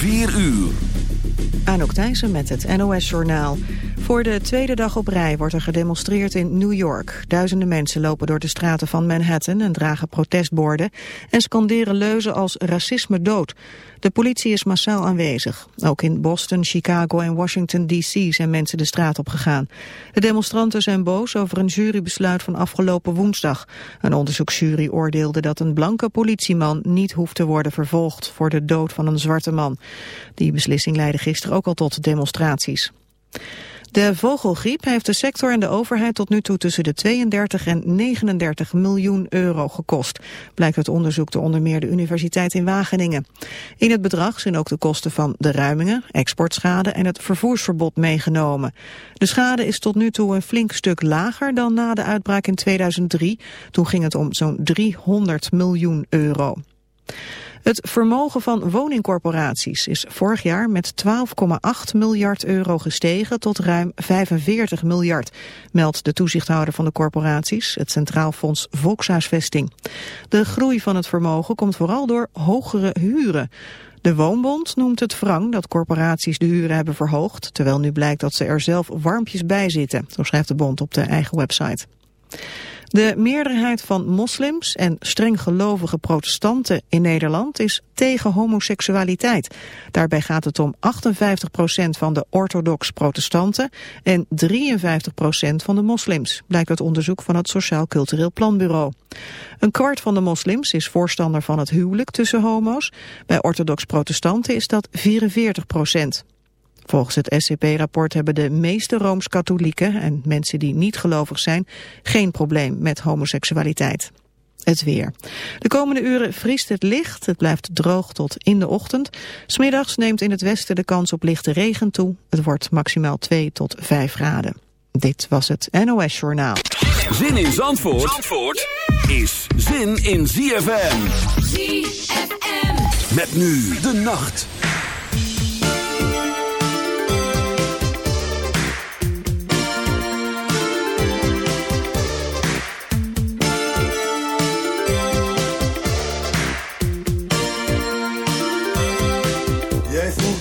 4 uur. Anouk Thijssen met het NOS-journaal. Voor de tweede dag op rij wordt er gedemonstreerd in New York. Duizenden mensen lopen door de straten van Manhattan en dragen protestborden... en scanderen leuzen als racisme dood. De politie is massaal aanwezig. Ook in Boston, Chicago en Washington D.C. zijn mensen de straat op gegaan. De demonstranten zijn boos over een jurybesluit van afgelopen woensdag. Een onderzoeksjury oordeelde dat een blanke politieman niet hoeft te worden vervolgd voor de dood van een zwarte man. Die beslissing leidde gisteren ook al tot demonstraties. De vogelgriep heeft de sector en de overheid tot nu toe tussen de 32 en 39 miljoen euro gekost, blijkt uit onderzoek door onder meer de Universiteit in Wageningen. In het bedrag zijn ook de kosten van de ruimingen, exportschade en het vervoersverbod meegenomen. De schade is tot nu toe een flink stuk lager dan na de uitbraak in 2003. Toen ging het om zo'n 300 miljoen euro. Het vermogen van woningcorporaties is vorig jaar met 12,8 miljard euro gestegen tot ruim 45 miljard, meldt de toezichthouder van de corporaties, het Centraal Fonds Volkshuisvesting. De groei van het vermogen komt vooral door hogere huren. De Woonbond noemt het wrang dat corporaties de huren hebben verhoogd, terwijl nu blijkt dat ze er zelf warmpjes bij zitten, zo schrijft de bond op de eigen website. De meerderheid van moslims en streng gelovige protestanten in Nederland is tegen homoseksualiteit. Daarbij gaat het om 58% van de orthodox protestanten en 53% van de moslims, blijkt uit onderzoek van het Sociaal Cultureel Planbureau. Een kwart van de moslims is voorstander van het huwelijk tussen homo's. Bij orthodox protestanten is dat 44 Volgens het SCP-rapport hebben de meeste Rooms-Katholieken en mensen die niet gelovig zijn geen probleem met homoseksualiteit. Het weer. De komende uren vriest het licht. Het blijft droog tot in de ochtend. Smiddags neemt in het westen de kans op lichte regen toe. Het wordt maximaal 2 tot 5 graden. Dit was het NOS Journaal. Zin in Zandvoort, Zandvoort is zin in ZFM. ZFM. Met nu de nacht.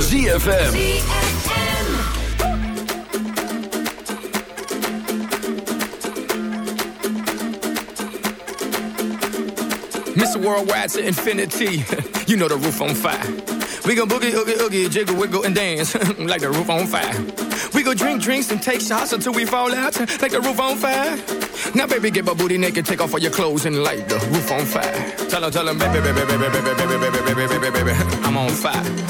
ZFM. Mr. Worldwide to infinity. you know the roof on fire. We gon' boogie, oogie, oogie, jiggle, wiggle, and dance like the roof on fire. We go drink drinks and take shots until we fall out like the roof on fire. Now, baby, get my booty naked, take off all your clothes and light the roof on fire. Tell her, tell her, baby, baby, baby, baby, baby, baby, baby, baby, baby, baby, I'm on fire.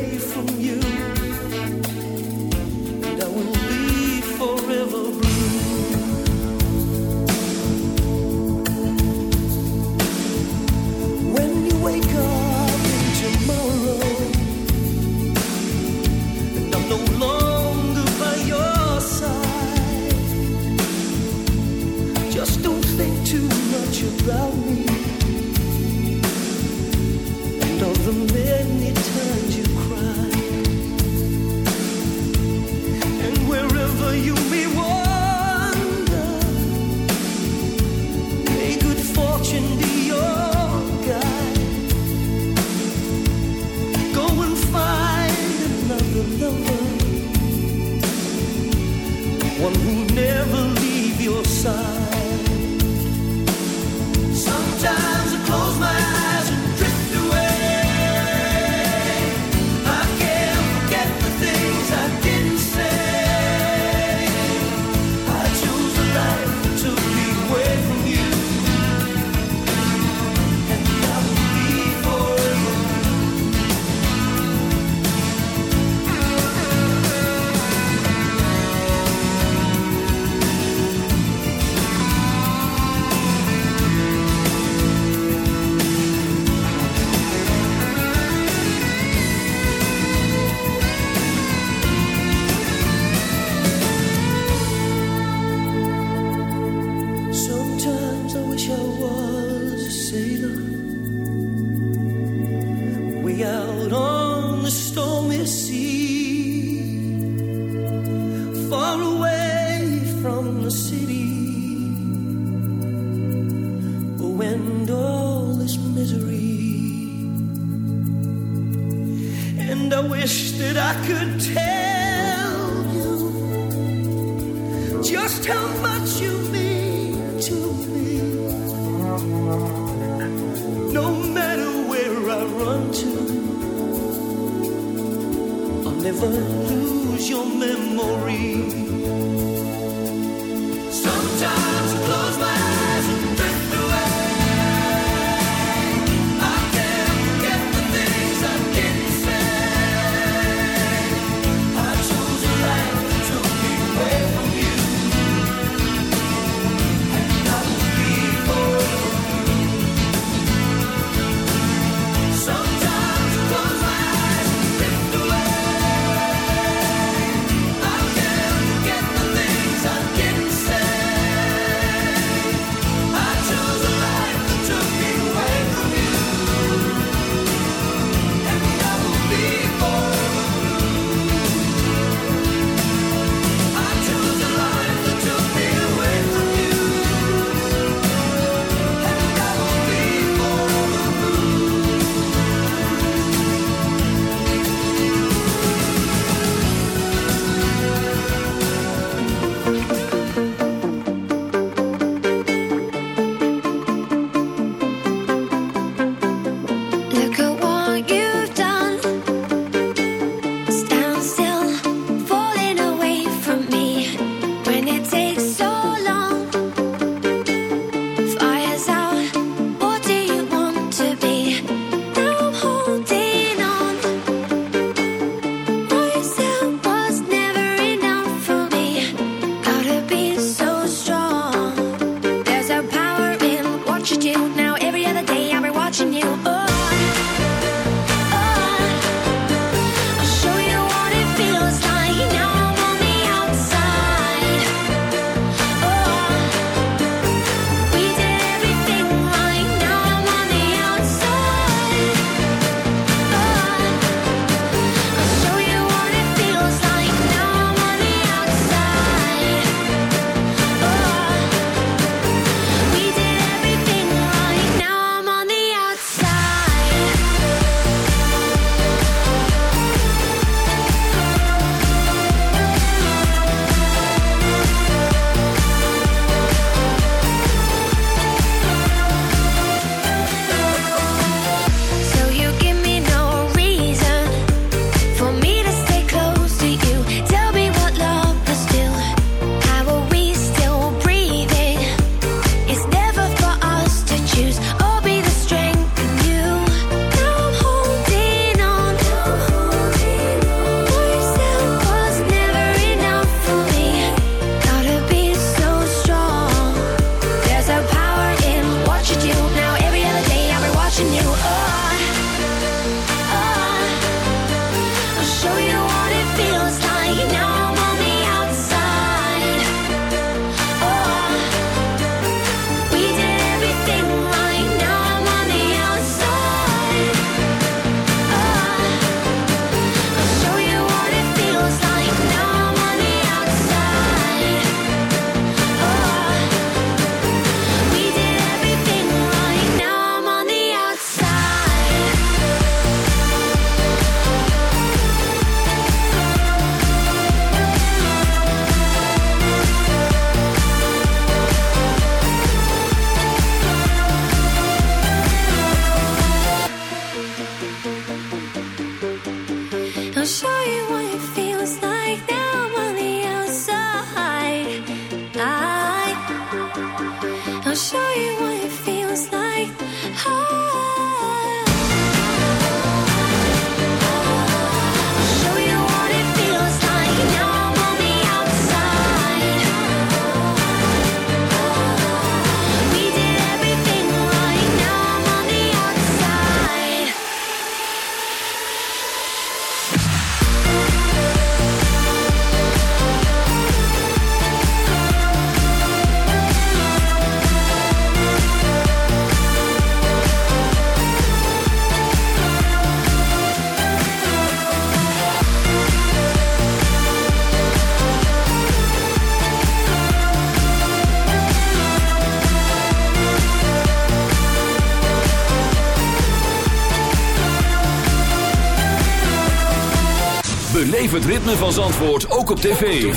ritme van Zandvoort ook op tv.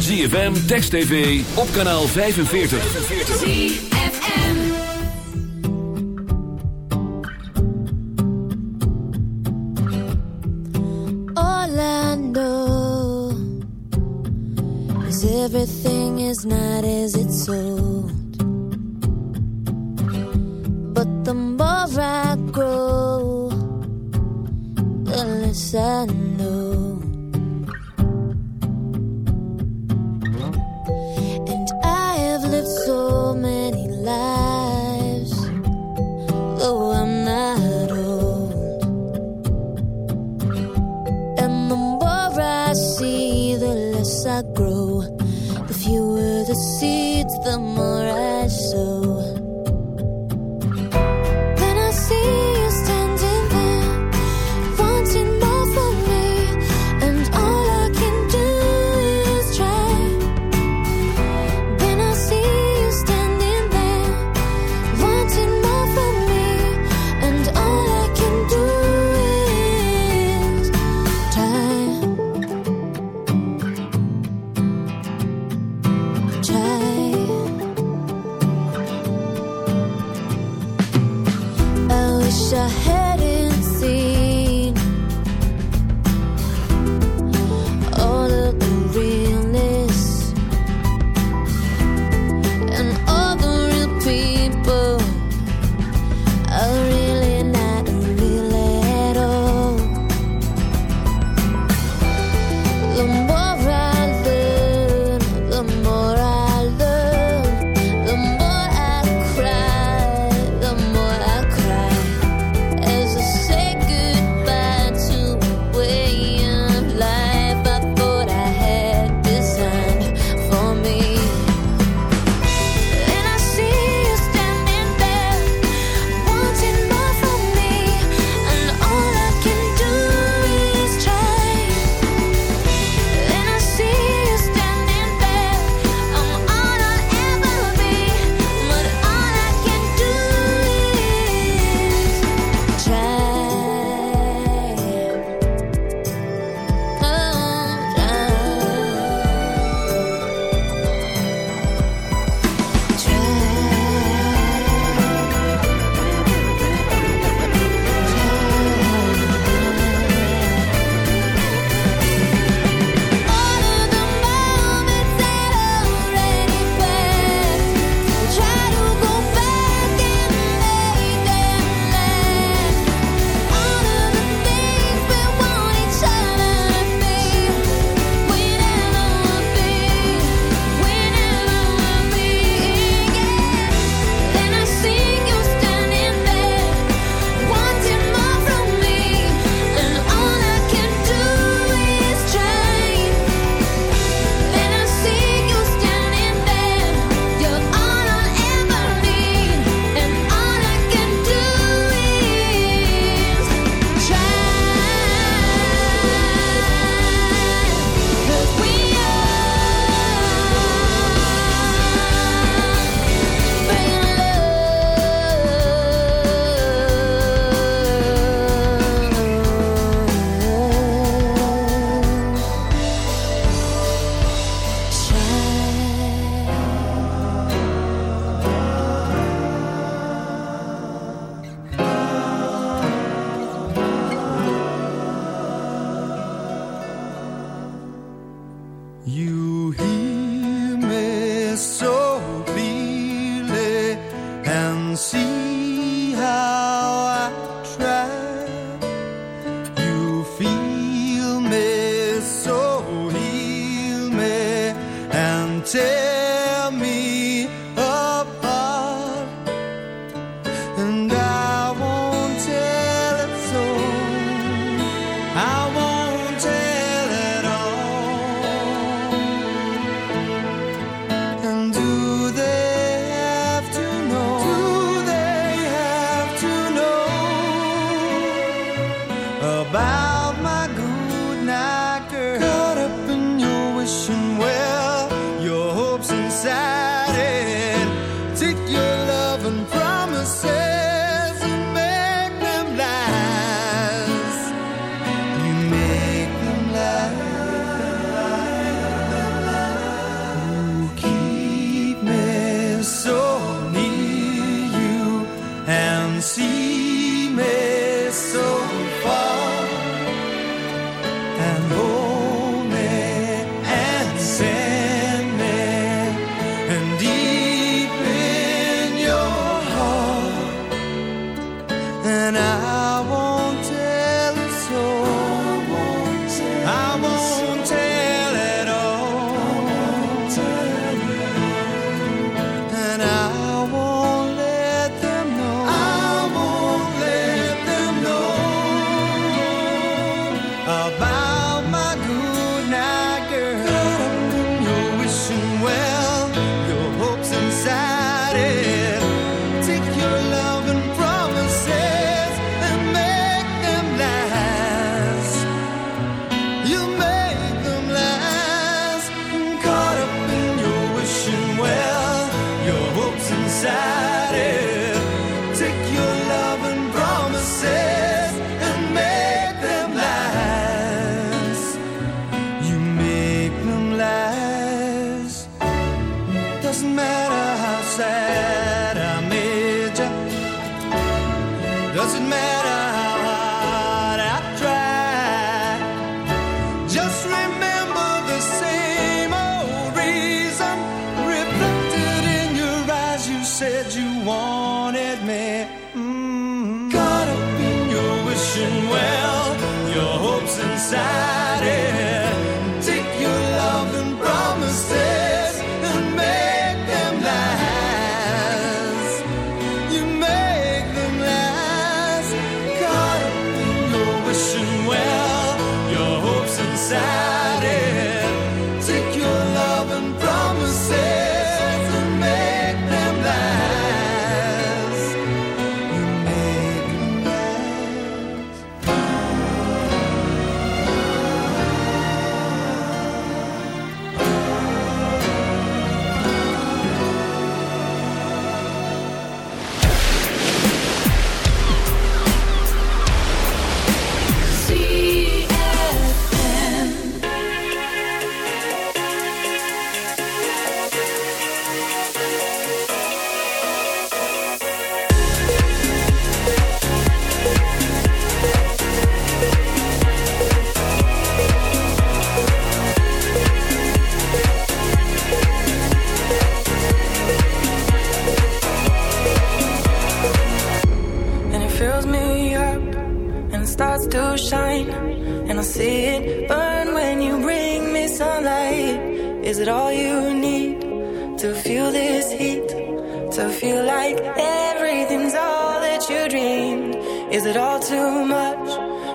ZFM, Text TV, op kanaal 45. ZFM Orlando Is everything is not as it's sold But the more I grow The less I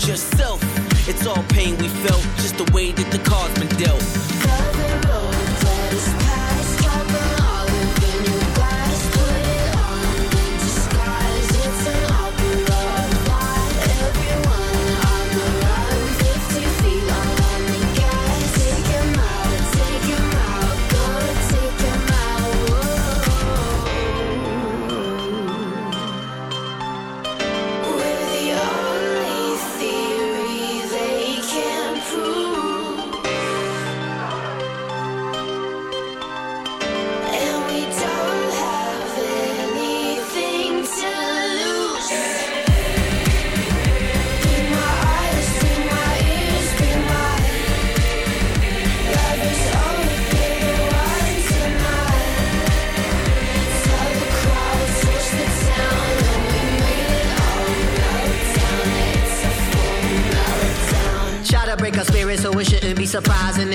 just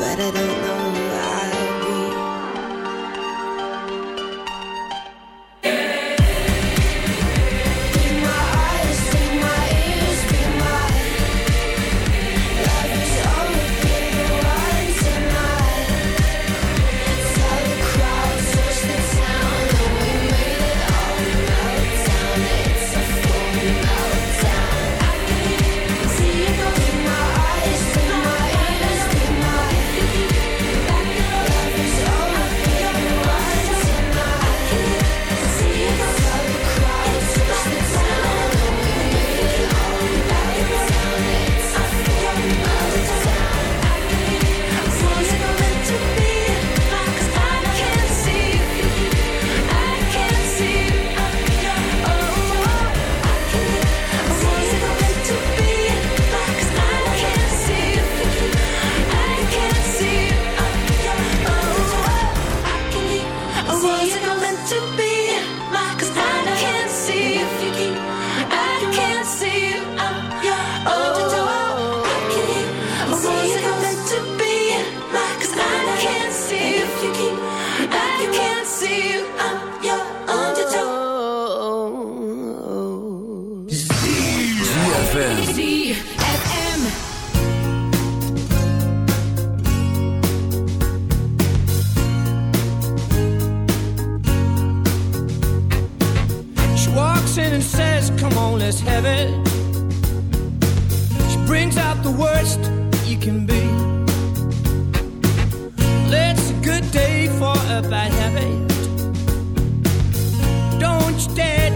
But I don't know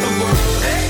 The world. Hey,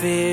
feel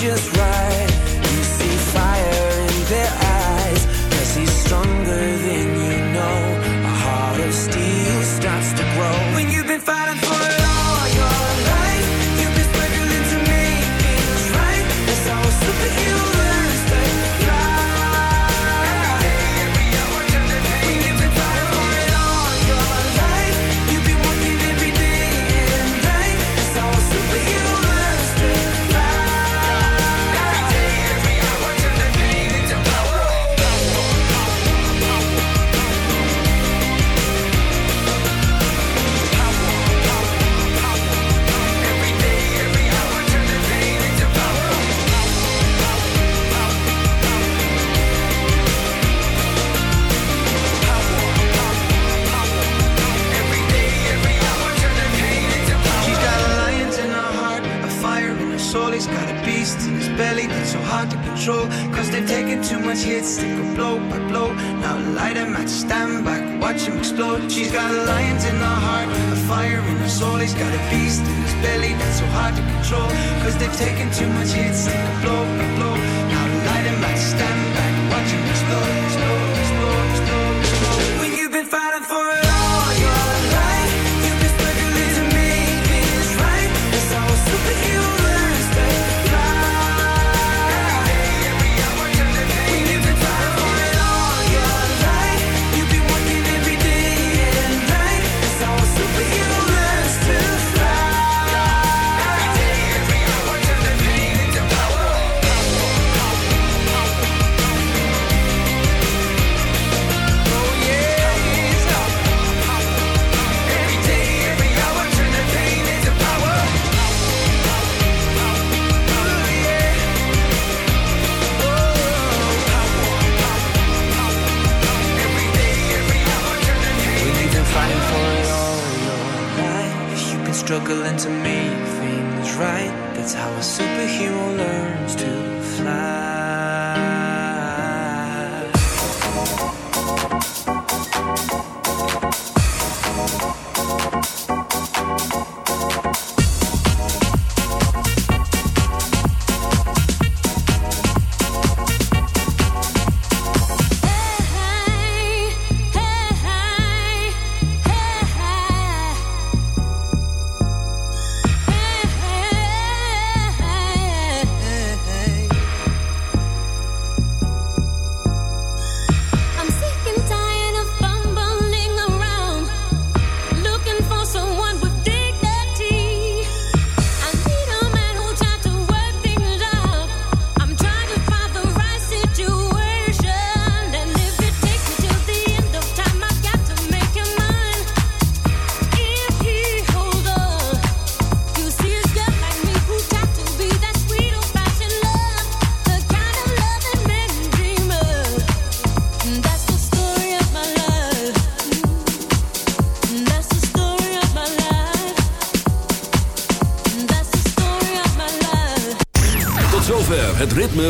just right.